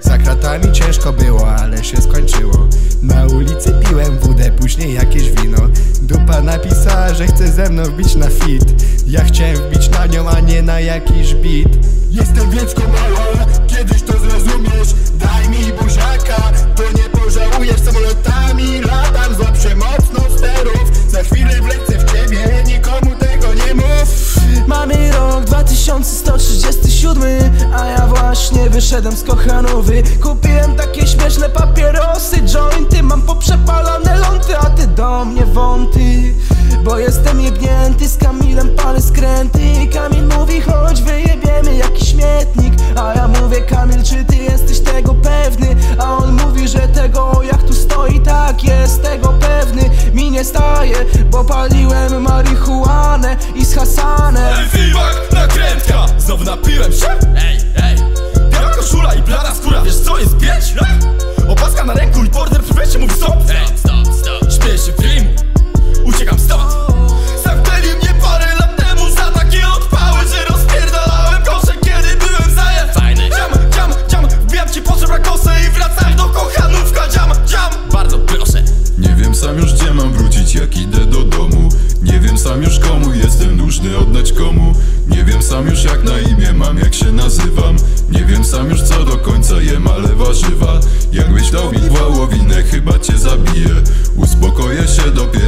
Za kratami ciężko było, ale się skończyło Na ulicy piłem wódę, później jakieś wino Dupa napisała, że chce ze mną wbić na fit Ja chciałem wbić na nią, a nie na jakiś beat Jestem wieczko mała, kiedyś to zrozumiałem 2137 A ja właśnie wyszedłem z Kochanowy. Kupiłem takie śmieszne papierosy Jointy, mam poprzepalane ląty A ty do mnie wąty. Bo jestem jebnięty Z Kamilem palę skręty. Kamil mówi chodź wyjebiemy jakiś śmietnik. A ja mówię Kamil czy ty jesteś tego pewny? A on mówi, że tego jak tu stoi Tak jest tego pewny. Mi nie staje, bo paliłem marihuanę sam już gdzie mam wrócić jak idę do domu? Nie wiem sam już komu jestem dłużny oddać komu. Nie wiem sam już jak na imię mam jak się nazywam. Nie wiem sam już co do końca jem ale warzywa. Jakbyś dał mi wołowinę chyba cię zabiję. Uspokoję się dopiero